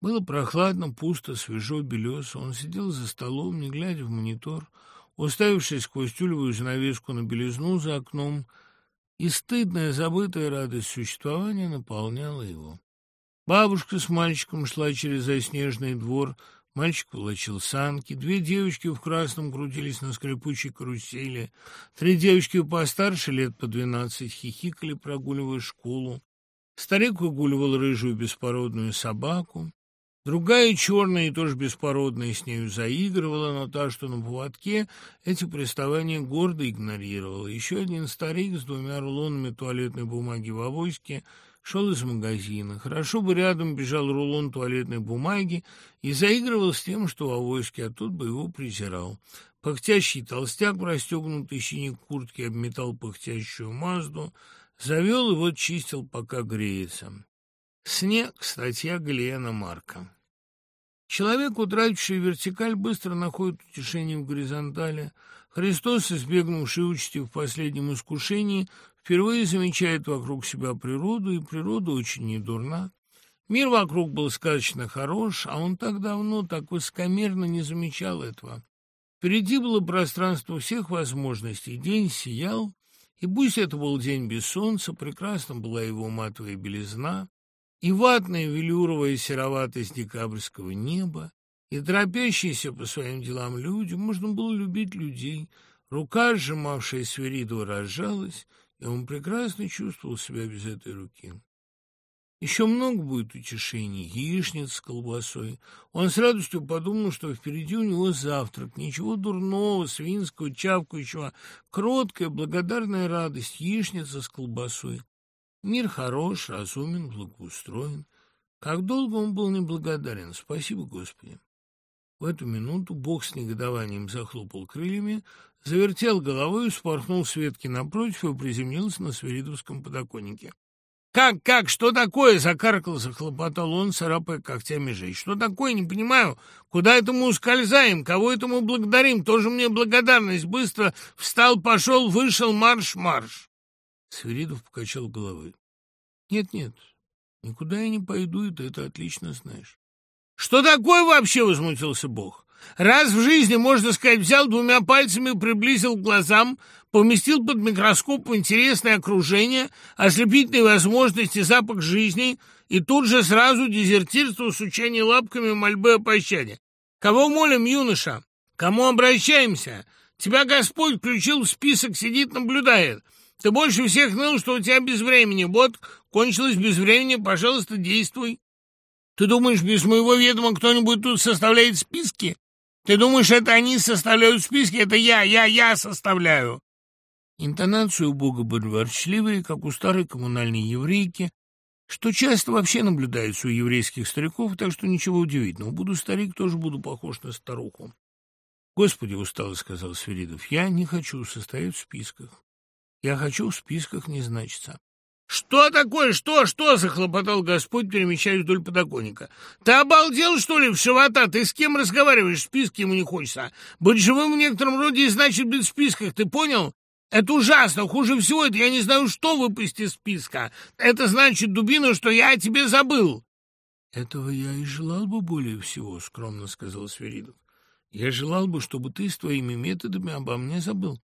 Было прохладно, пусто, свежо, белесо. Он сидел за столом, не глядя в монитор, уставившись сквозь тюлевую занавеску на белизну за окном, и стыдная, забытая радость существования наполняла его. Бабушка с мальчиком шла через заснеженный двор, мальчик волочил санки, две девочки в красном крутились на скрипучей карусели, три девочки постарше, лет по двенадцать, хихикали, прогуливая школу. Старик выгуливал рыжую беспородную собаку. Другая черная и тоже беспородная с нею заигрывала, но та, что на поводке, эти приставания гордо игнорировала. Еще один старик с двумя рулонами туалетной бумаги в авоське шел из магазина. Хорошо бы рядом бежал рулон туалетной бумаги и заигрывал с тем, что в авоське, а тут бы его презирал. Пыхтящий толстяк в расстегнутой синей куртке обметал пыхтящую Мазду, завел и вот чистил, пока греется. Снег. Статья Галиена Марка. Человек, утративший вертикаль, быстро находит утешение в горизонтали. Христос, избегнувший участи в последнем искушении, впервые замечает вокруг себя природу, и природа очень недурна. Мир вокруг был сказочно хорош, а он так давно, так высокомерно не замечал этого. Впереди было пространство всех возможностей, день сиял, и пусть это был день без солнца, прекрасна была его матовая белизна, и ватная велюровая сероватость декабрьского неба, и торопящиеся по своим делам люди, можно было любить людей. Рука, сжимавшая Сверидова, разжалась, и он прекрасно чувствовал себя без этой руки. Еще много будет утешений, яичниц с колбасой. Он с радостью подумал, что впереди у него завтрак. Ничего дурного, свинского, чавкающего. Кроткая, благодарная радость, яичница с колбасой. Мир хорош, разумен, благоустроен. Как долго он был неблагодарен. Спасибо, Господи. В эту минуту Бог с негодованием захлопал крыльями, завертел головой, спорхнул с ветки напротив и приземлился на свиридовском подоконнике. «Как, как, что такое?» — закаркал, захлопотал он, царапая когтями жесть. «Что такое? Не понимаю. Куда это мы ускользаем? Кого это мы благодарим? Тоже мне благодарность. Быстро встал, пошел, вышел, марш, марш!» Свиридов покачал головой. «Нет-нет, никуда я не пойду, и ты это отлично знаешь». «Что такое вообще?» — возмутился Бог. «Раз в жизни, можно сказать, взял двумя пальцами, приблизил к глазам, поместил под микроскоп в интересное окружение, ослепительные возможности, запах жизни, и тут же сразу дезертирство, сучение лапками, мольбы о пощаде. Кого молим, юноша? Кому обращаемся? Тебя Господь включил в список, сидит, наблюдает». Ты больше всех ныл, что у тебя без времени. Вот, кончилось без времени, пожалуйста, действуй. Ты думаешь, без моего ведома кто-нибудь тут составляет списки? Ты думаешь, это они составляют списки? Это я, я, я составляю. Интонации у Бога были ворчливые, как у старой коммунальной еврейки, что часто вообще наблюдается у еврейских стариков, так что ничего удивительного. Буду старик, тоже буду похож на старуху. «Господи, устало», — сказал Сверидов, — «я не хочу состоять в списках. Я хочу в списках не значиться. «Что такое? Что? Что?» — захлопотал Господь, перемещаясь вдоль подоконника. «Ты обалдел, что ли, в живота? Ты с кем разговариваешь? В списке ему не хочется. Быть живым в некотором роде значит быть в списках, ты понял? Это ужасно. Хуже всего это я не знаю, что выпасть из списка. Это значит, дубина, что я о тебе забыл». «Этого я и желал бы более всего», — скромно сказал Сверидов. «Я желал бы, чтобы ты с твоими методами обо мне забыл».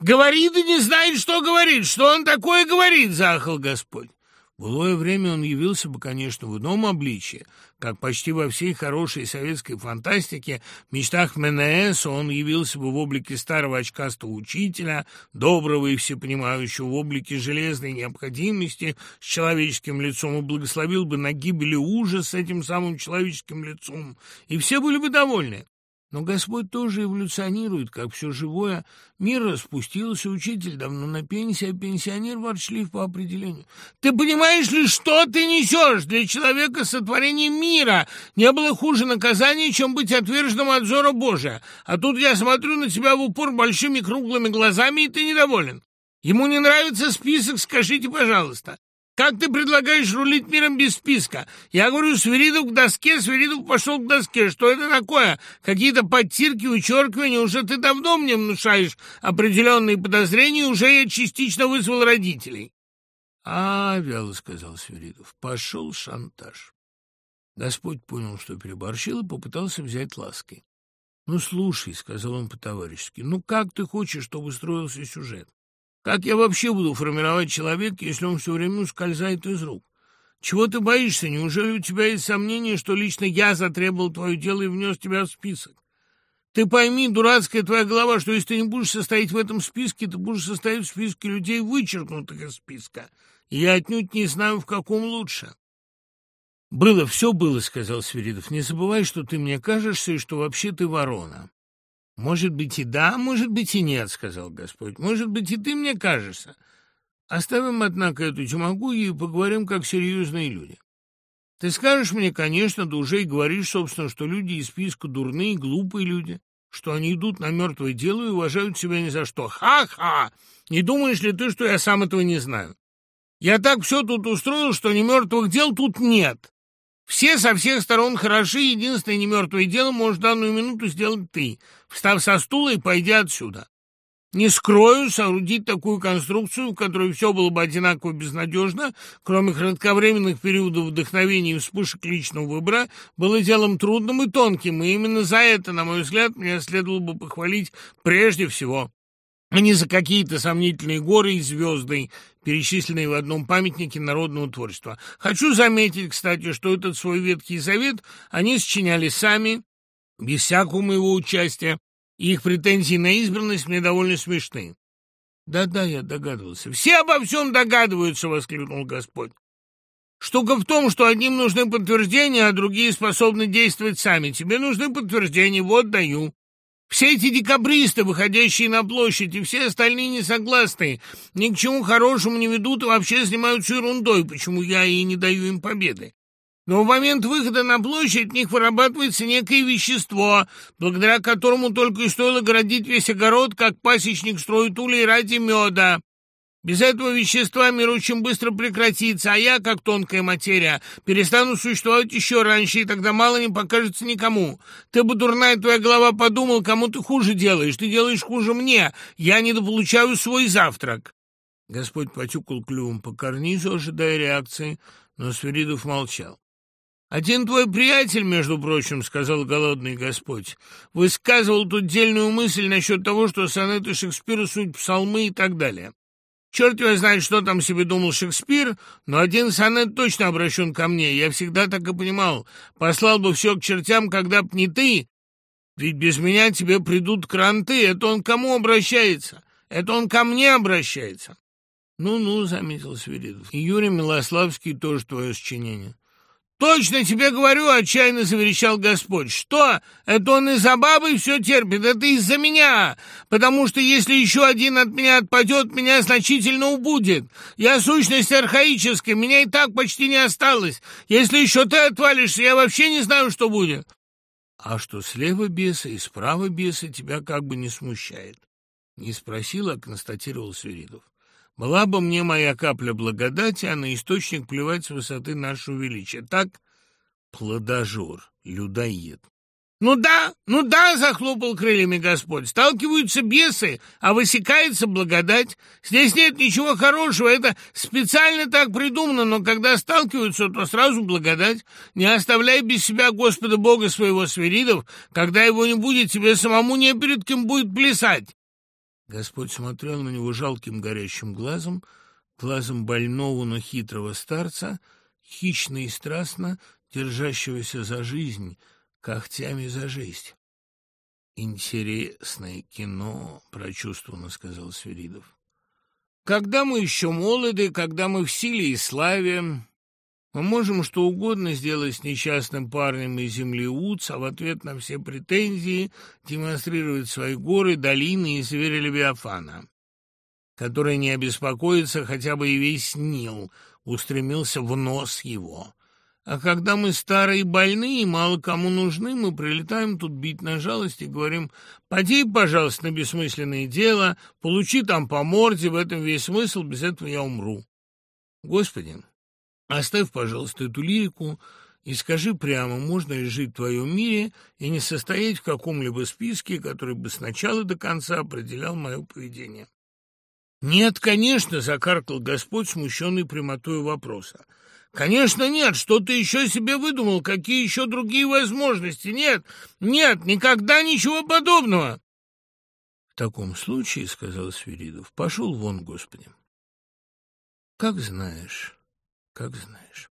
«Говорит и не знает, что говорит! Что он такое говорит?» — заахал Господь. В былое время он явился бы, конечно, в ином обличье, как почти во всей хорошей советской фантастике, в мечтах МНС он явился бы в облике старого очкастого учителя, доброго и всепонимающего, в облике железной необходимости с человеческим лицом и благословил бы на гибели ужас с этим самым человеческим лицом, и все были бы довольны. Но Господь тоже эволюционирует, как все живое. Мир распустился, учитель давно на пенсии, а пенсионер ворчлив по определению. Ты понимаешь ли, что ты несешь? Для человека сотворение мира не было хуже наказания, чем быть отверженным от взора Божия. А тут я смотрю на тебя в упор большими круглыми глазами, и ты недоволен. Ему не нравится список, скажите, пожалуйста. Как ты предлагаешь рулить миром без списка? Я говорю, Свиридов к доске, Свиридов пошел к доске. Что это такое? Какие-то подтирки, вычеркивания? Уже ты давно мне внушаешь определенные подозрения, уже я частично вызвал родителей. — А, — вяло сказал Свиридов, — пошел шантаж. Господь понял, что переборщил, и попытался взять лаской. «Ну, слушай», — сказал он по-товарищески, — «ну как ты хочешь, чтобы строился сюжет? Как я вообще буду формировать человека, если он все время ускользает из рук? Чего ты боишься? Неужели у тебя есть сомнение, что лично я затребовал твое дело и внес тебя в список? Ты пойми, дурацкая твоя голова, что если ты не будешь состоять в этом списке, ты будешь состоять в списке людей, вычеркнутых из списка. И я отнюдь не знаю, в каком лучше. «Было, все было», — сказал Свиридов. «Не забывай, что ты мне кажешься и что вообще ты ворона». «Может быть и да, может быть и нет», — сказал Господь. «Может быть и ты мне кажешься. Оставим, однако, эту демагогию и поговорим как серьезные люди. Ты скажешь мне, конечно, да уже и говоришь, собственно, что люди из списка дурные, глупые люди, что они идут на мертвое дело и уважают себя ни за что. Ха-ха! Не думаешь ли ты, что я сам этого не знаю? Я так все тут устроил, что ни мертвых дел тут нет. Все со всех сторон хороши, единственное немертвое дело можешь данную минуту сделать ты, встав со стула и пойдя отсюда. Не скрою, соорудить такую конструкцию, в которой все было бы одинаково безнадежно, кроме кратковременных периодов вдохновения и вспышек личного выбора, было делом трудным и тонким, и именно за это, на мой взгляд, мне следовало бы похвалить прежде всего, а не за какие-то сомнительные горы и звезды, перечисленные в одном памятнике народного творчества. Хочу заметить, кстати, что этот свой Ветхий Завет они сочиняли сами, без всякого моего участия, их претензии на избранность мне довольно смешны. Да-да, я догадывался. Все обо всем догадываются, воскликнул Господь. Штука в том, что одним нужны подтверждения, а другие способны действовать сами. Тебе нужны подтверждения, вот даю. Все эти декабристы, выходящие на площадь, и все остальные несогласные, ни к чему хорошему не ведут и вообще занимаются ерундой, почему я и не даю им победы. Но в момент выхода на площадь в них вырабатывается некое вещество, благодаря которому только и стоило городить весь огород, как пасечник строит улей ради меда. Без этого вещества мир очень быстро прекратится, а я, как тонкая материя, перестану существовать еще раньше, и тогда мало не покажется никому. Ты бы, дурная твоя голова, подумал, кому ты хуже делаешь. Ты делаешь хуже мне. Я недополучаю свой завтрак. Господь потюкал клювом по карнизу, ожидая реакции, но Свиридов молчал. «Один твой приятель, между прочим, — сказал голодный Господь, — высказывал тут дельную мысль насчет того, что сонеты Шекспира — суть псалмы и так далее. Черт его знает, что там себе думал Шекспир, но один сонет точно обращен ко мне. Я всегда так и понимал. Послал бы все к чертям, когда б не ты. Ведь без меня тебе придут кранты. Это он кому обращается? Это он ко мне обращается. Ну-ну, — заметил Свиридов. И Юрий Милославский тоже твое сочинение. «Точно тебе говорю!» — отчаянно заверещал Господь. «Что? Это он из-за бабы все терпит? Это из-за меня! Потому что если еще один от меня отпадет, меня значительно убудет. Я сущность архаическая, меня и так почти не осталось. Если еще ты отвалишься, я вообще не знаю, что будет». «А что слева беса и справа беса тебя как бы не смущает?» Не спросил, а констатировал Свиридов. Была бы мне моя капля благодати, а на источник плевать с высоты нашего величия. Так, плодожор, людоед. «Ну да, ну да!» — захлопал крыльями Господь. «Сталкиваются бесы, а высекается благодать. Здесь нет ничего хорошего, это специально так придумано, но когда сталкиваются, то сразу благодать. Не оставляй без себя Господа Бога своего свиридов, когда его не будет, тебе самому не перед кем будет плясать. Господь смотрел на него жалким горящим глазом, глазом больного, но хитрого старца, хищно и страстно держащегося за жизнь, когтями за жизнь. «Интересное кино», — прочувствованно сказал Свиридов. «Когда мы еще молоды, когда мы в силе и славе, мы можем что угодно сделать с несчастным парнем из земли Уц, а в ответ на все претензии демонстрировать свои горы, долины и звери Левиафана, который не обеспокоится хотя бы и весь Нил, устремился в нос его. А когда мы старые больные, и мало кому нужны, мы прилетаем тут бить на жалость и говорим, «Поди, пожалуйста, на бессмысленное дело, получи там по морде, в этом весь смысл, без этого я умру». Господи, Оставь, пожалуйста, эту лирику и скажи прямо, можно ли жить в твоем мире и не состоять в каком-либо списке, который бы с начала до конца определял мое поведение. «Нет, конечно», — закаркал Господь, смущенный прямотой вопроса. Конечно, нет. Что ты еще себе выдумал? Какие еще другие возможности? Нет, нет, никогда ничего подобного. В таком случае, — сказал Свиридов, — пошел вон, Господи. Как знаешь, как знаешь.